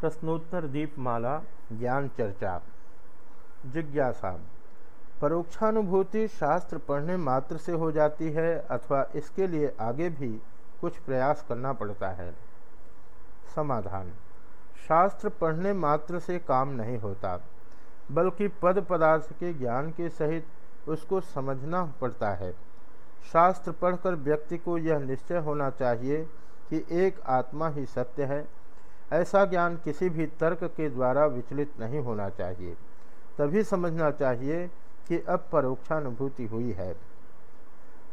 प्रश्नोत्तर दीपमाला, ज्ञान चर्चा, जिज्ञासा। परोक्षानुभूति शास्त्र पढ़ने मात्र से हो जाती है अथवा इसके लिए आगे भी कुछ प्रयास करना पड़ता है। समाधान। शास्त्र पढ़ने मात्र से काम नहीं होता, बल्कि पद पदार्थ के ज्ञान के सहित उसको समझना पड़ता है। शास्त्र पढ़कर व्यक्ति को यह निश्चय होना चाहिए कि एक आत्मा ही सत्य है ऐसा ज्ञान किसी भी तर्क के द्वारा विचलित नहीं होना चाहिए। तभी समझना चाहिए कि अब परोक्षानुभूति हुई है।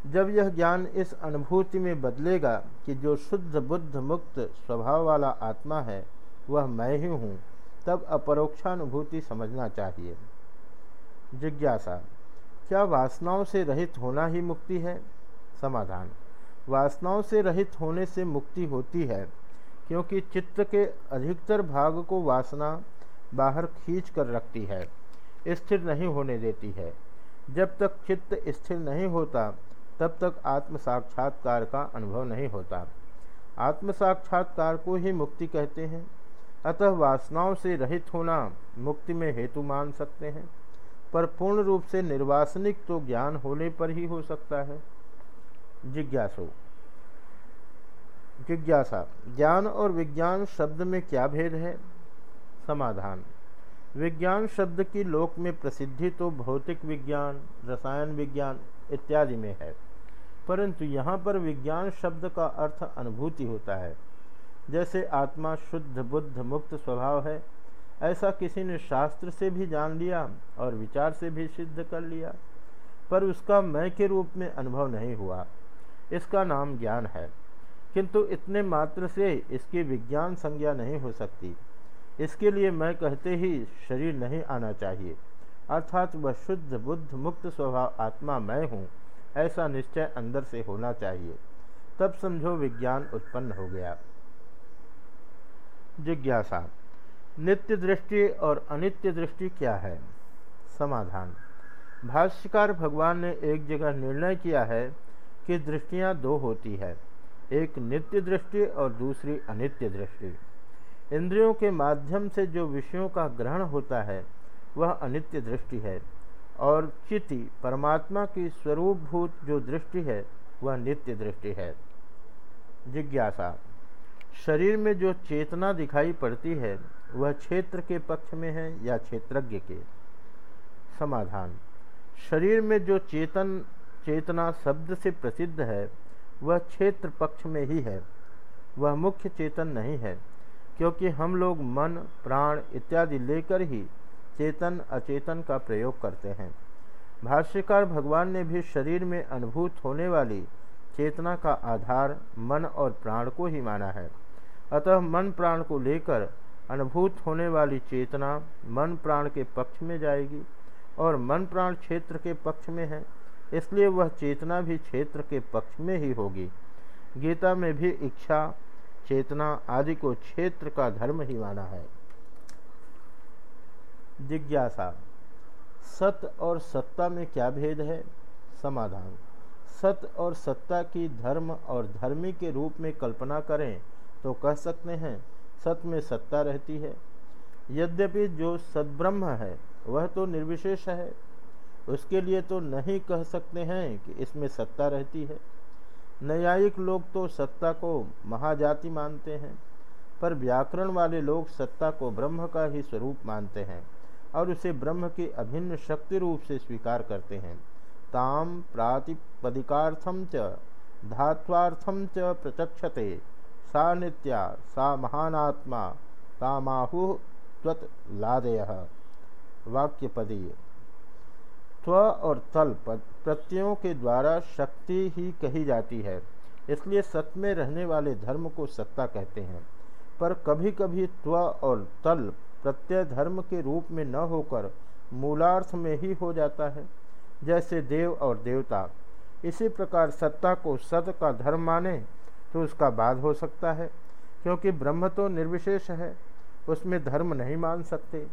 जब यह ज्ञान इस अनुभूति में बदलेगा कि जो शुद्ध बुद्ध मुक्त स्वभाव वाला आत्मा है, वह मैं ही हूँ, तब अपरोक्षानुभूति समझना चाहिए। जिज्ञासा, क्या वासनाओं से रहित होना ही मुक्ति है? समाधान, वासनाओं से रहित होने से मुक्ति होती है। क्योंकि चित्त के अधिकतर भाग को वासना बाहर खींच कर रखती है, स्थिर नहीं होने देती है। जब तक चित्त स्थिर नहीं होता, तब तक आत्म साक्षात्कार का अनुभव नहीं होता। आत्म साक्षात्कार को ही मुक्ति कहते हैं। अतः वासनाओं से रहित होना मुक्ति में हेतु मान सकते हैं, पर पूर्ण रूप से निर्वासनिक तो ज्ञान होने पर ही हो सकता है। जिज्ञासु। जिज्ञासा। ज्ञान और विज्ञान शब्द में क्या भेद है? समाधान। विज्ञान शब्द की लोक में प्रसिद्धि तो भौतिक विज्ञान, रसायन विज्ञान इत्यादि में है। परंतु यहाँ पर विज्ञान शब्द का अर्थ अनुभूति होता है। जैसे आत्मा शुद्ध, बुद्ध, मुक्त स्वभाव है, ऐसा किसी ने शास्त्र से भी जान लिया और विचार से भी सिद्ध कर लिया, पर उसका मैं के रूप में अनुभव नहीं हुआ। इसका नाम ज्ञान है। किंतु इतने मात्र से इसकी विज्ञान संज्ञा नहीं हो सकती। इसके लिए मैं कहते ही शरीर नहीं आना चाहिए। अर्थात वह शुद्ध, बुद्ध, मुक्त स्वभाव आत्मा मैं हूँ, ऐसा निश्चय अंदर से होना चाहिए। तब समझो विज्ञान उत्पन्न हो गया। जिज्ञासा। नित्य दृष्टि और अनित्य दृष्टि क्या है? समाधान। भाष्यकार भगवान ने एक जगह निर्णय किया है कि दृष्टियाँ दो होती है। एक नित्य दृष्टि और दूसरी अनित्य दृष्टि। इंद्रियों के माध्यम से जो विषयों का ग्रहण होता है, वह अनित्य दृष्टि है। और चिति, परमात्मा की स्वरूपभूत जो दृष्टि है, वह नित्य दृष्टि है। जिज्ञासा, शरीर में जो चेतना दिखाई पड़ती है, वह क्षेत्र के पक्ष में है या क्षेत्रज्ञ के? समाधान, शरीर में जो चेतन, चेतना शब्द से प्रसिद्ध है वह क्षेत्र पक्ष में ही है। वह मुख्य चेतन नहीं है, क्योंकि हम लोग मन, प्राण इत्यादि लेकर ही चेतन, अचेतन का प्रयोग करते हैं। भाष्यकार भगवान ने भी शरीर में अनुभूत होने वाली चेतना का आधार मन और प्राण को ही माना है। अतः मन प्राण को लेकर अनुभूत होने वाली चेतना मन प्राण के पक्ष में जाएगी और मन प्राण क्षेत्र के पक्ष में है। इसलिए वह चेतना भी क्षेत्र के पक्ष में ही होगी। गीता में भी इच्छा, चेतना आदि को क्षेत्र का धर्म ही माना है। जिज्ञासा, सत और सत्ता में क्या भेद है? समाधान, सत और सत्ता की धर्म और धर्मी के रूप में कल्पना करें तो कह सकते हैं, सत में सत्ता रहती है। यद्यपि जो सद्ब्रह्म है, वह तो निर्विशेष है। उसके लिए तो नहीं कह सकते हैं कि इसमें सत्ता रहती है। न्यायिक लोग तो सत्ता को महाजाति मानते हैं, पर व्याकरण वाले लोग सत्ता को ब्रह्म का ही स्वरूप मानते हैं और उसे ब्रह्म के अभिन्न शक्ति रूप से स्वीकार करते हैं। ताम प्रातिपदिकार्थम च धात्वार्थम च प्रचक्षते, सा नित्या, सा महानात्मा, तामाहु त्वत लादय। वाक्यपदीय। स्व और तल प्रत्ययों के द्वारा शक्ति ही कही जाती है, इसलिए सत में रहने वाले धर्म को सत्ता कहते हैं। पर कभी कभी त्व और तल प्रत्यय धर्म के रूप में न होकर मूलार्थ में ही हो जाता है, जैसे देव और देवता। इसी प्रकार सत्ता को सत का धर्म माने तो उसका बाद हो सकता है, क्योंकि ब्रह्म तो निर्विशेष है, उसमें धर्म नहीं मान सकते।